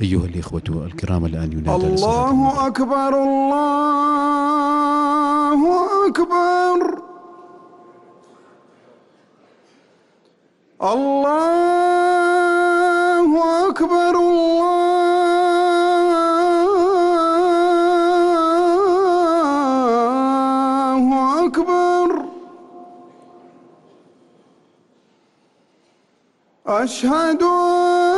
أيها الإخوة الكرام الآن ينادى الله أكبر الله أكبر. الله أكبر الله أكبر. أشهد أن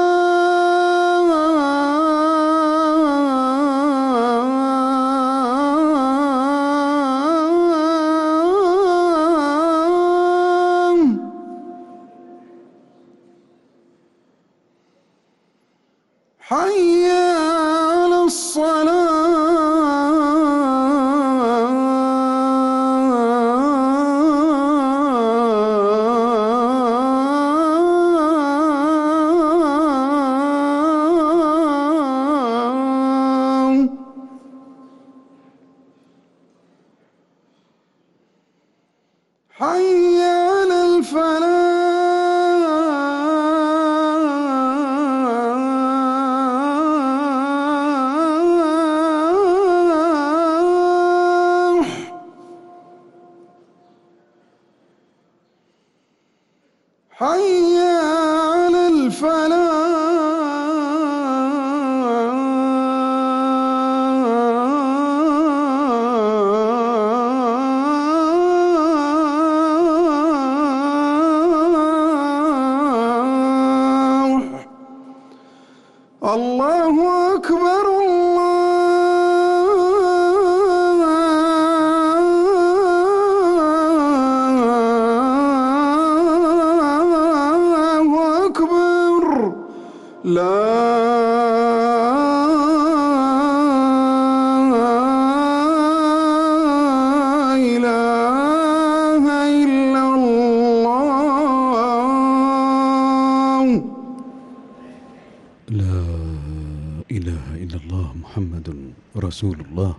حي على الصلاة. حي حي على الفلاح. الله لا إله إلا الله. لا إله إلا الله محمد رسول الله.